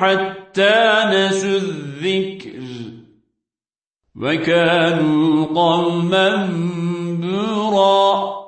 حتى نسوا الذكر وكانوا قوما بورا.